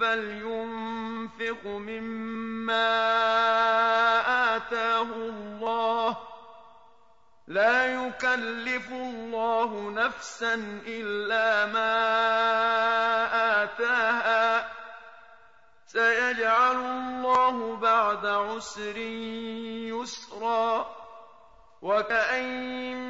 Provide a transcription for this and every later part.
فلينفق مما آتاه الله. لا يكلف الله نفسا إلا ما آتاها. سيجعل الله بعد عسر يسرا. وكأين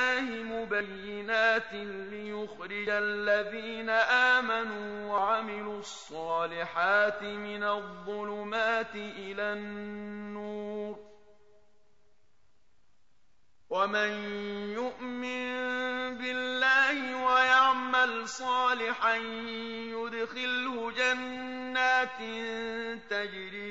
مُبَيِّنَاتٍ لِّيُخْرِجَ الَّذِينَ آمَنُوا وَعَمِلُوا الصَّالِحَاتِ مِنَ الظُّلُمَاتِ إِلَى النُّورِ ۚ. وَمَن يُؤْمِن بِاللَّهِ وَيَعْمَلْ صَالِحًا يُدْخِلْهُ جَنَّاتٍ تَجْرِي